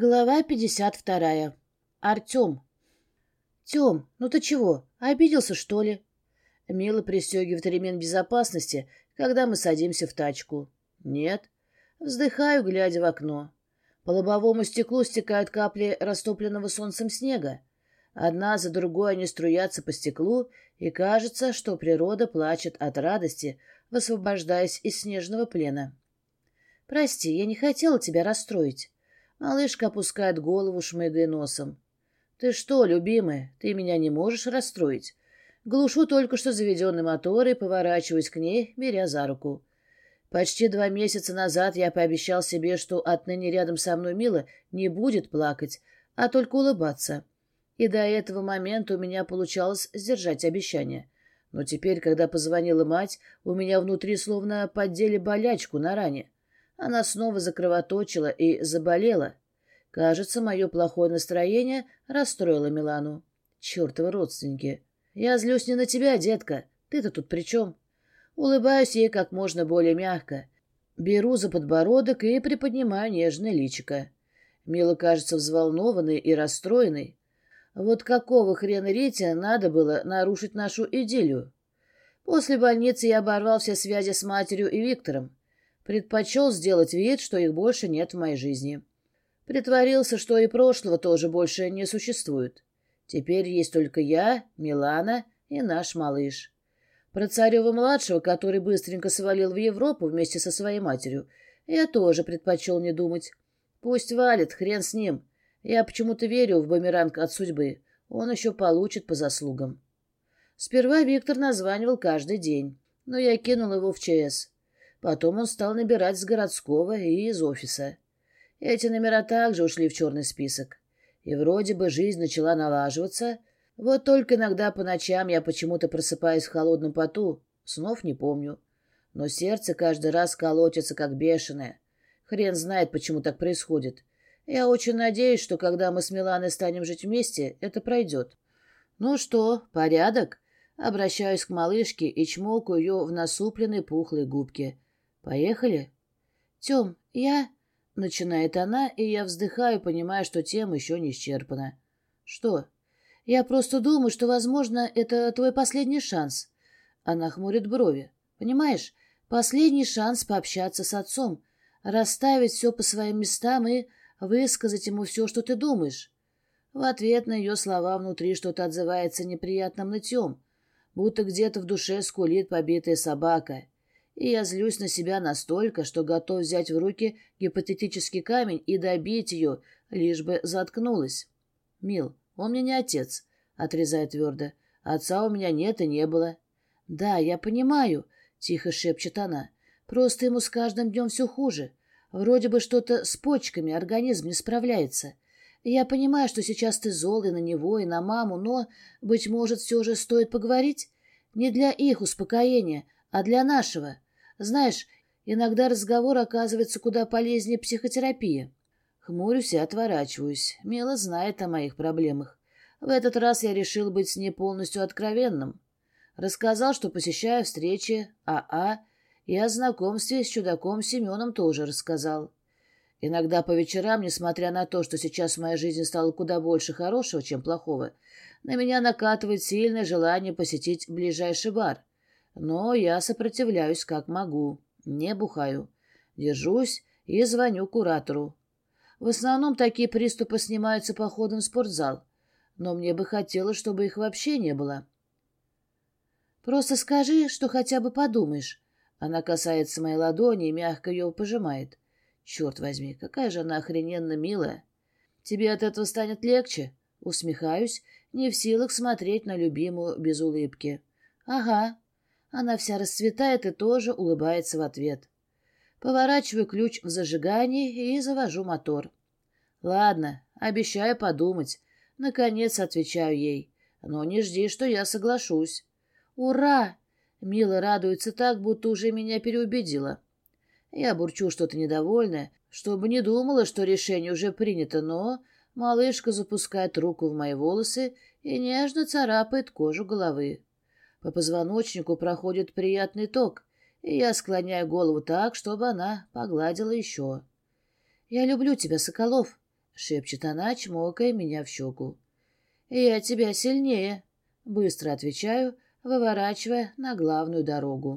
Глава 52. Артем. «Тем, ну ты чего, обиделся, что ли?» Мила пристегивает ремень безопасности, когда мы садимся в тачку. «Нет». Вздыхаю, глядя в окно. По лобовому стеклу стекают капли растопленного солнцем снега. Одна за другой они струятся по стеклу, и кажется, что природа плачет от радости, высвобождаясь из снежного плена. «Прости, я не хотела тебя расстроить». Малышка опускает голову, шмыгая носом. «Ты что, любимая, ты меня не можешь расстроить?» Глушу только что заведенный мотор и поворачиваюсь к ней, беря за руку. Почти два месяца назад я пообещал себе, что отныне рядом со мной Мила не будет плакать, а только улыбаться. И до этого момента у меня получалось сдержать обещание. Но теперь, когда позвонила мать, у меня внутри словно поддели болячку на ране. Она снова закровоточила и заболела. Кажется, мое плохое настроение расстроило Милану. Чертовы родственники. Я злюсь не на тебя, детка. Ты-то тут при чем? Улыбаюсь ей как можно более мягко. Беру за подбородок и приподнимаю нежное личико. Мила кажется взволнованной и расстроенной. Вот какого хрена Рите надо было нарушить нашу идиллию? После больницы я оборвал все связи с матерью и Виктором. Предпочел сделать вид, что их больше нет в моей жизни. Притворился, что и прошлого тоже больше не существует. Теперь есть только я, Милана и наш малыш. Про Царева-младшего, который быстренько свалил в Европу вместе со своей матерью, я тоже предпочел не думать. Пусть валит, хрен с ним. Я почему-то верю в бумеранг от судьбы. Он еще получит по заслугам. Сперва Виктор названивал каждый день, но я кинул его в ЧС. Потом он стал набирать с городского и из офиса. Эти номера также ушли в черный список. И вроде бы жизнь начала налаживаться. Вот только иногда по ночам я почему-то просыпаюсь в холодном поту. Снов не помню. Но сердце каждый раз колотится, как бешеное. Хрен знает, почему так происходит. Я очень надеюсь, что когда мы с Миланой станем жить вместе, это пройдет. Ну что, порядок? Обращаюсь к малышке и чмокаю ее в насупленные пухлые губки. «Поехали?» «Тем, я...» — начинает она, и я вздыхаю, понимая, что тема еще не исчерпана. «Что?» «Я просто думаю, что, возможно, это твой последний шанс». Она хмурит брови. «Понимаешь, последний шанс пообщаться с отцом, расставить все по своим местам и высказать ему все, что ты думаешь». В ответ на ее слова внутри что-то отзывается неприятным нытьем, будто где-то в душе скулит побитая собака — и я злюсь на себя настолько, что готов взять в руки гипотетический камень и добить ее, лишь бы заткнулась. «Мил, он мне не отец», — отрезает твердо. «Отца у меня нет и не было». «Да, я понимаю», — тихо шепчет она. «Просто ему с каждым днем все хуже. Вроде бы что-то с почками, организм не справляется. Я понимаю, что сейчас ты зол и на него, и на маму, но, быть может, все же стоит поговорить? Не для их успокоения, а для нашего. Знаешь, иногда разговор оказывается куда полезнее психотерапии. Хмурюсь и отворачиваюсь. Мила знает о моих проблемах. В этот раз я решил быть с ней полностью откровенным. Рассказал, что посещаю встречи АА, и о знакомстве с чудаком Семеном тоже рассказал. Иногда по вечерам, несмотря на то, что сейчас в моей жизни стало куда больше хорошего, чем плохого, на меня накатывает сильное желание посетить ближайший бар. Но я сопротивляюсь как могу, не бухаю. Держусь и звоню куратору. В основном такие приступы снимаются походом в спортзал, но мне бы хотелось, чтобы их вообще не было. Просто скажи, что хотя бы подумаешь. Она касается моей ладони и мягко ее пожимает. Черт возьми, какая же она охрененно милая. Тебе от этого станет легче? Усмехаюсь, не в силах смотреть на любимую без улыбки. Ага, она вся расцветает и тоже улыбается в ответ. Поворачиваю ключ в зажигании и завожу мотор. Ладно, обещаю подумать. Наконец отвечаю ей. Но не жди, что я соглашусь. Ура! Мила радуется так, будто уже меня переубедила. Я бурчу что-то недовольное, чтобы не думала, что решение уже принято, но малышка запускает руку в мои волосы и нежно царапает кожу головы. По позвоночнику проходит приятный ток, и я склоняю голову так, чтобы она погладила еще. «Я люблю тебя, Соколов», — шепчет она, чмокая меня в щеку. «Я тебя сильнее», — быстро отвечаю, выворачивая на главную дорогу.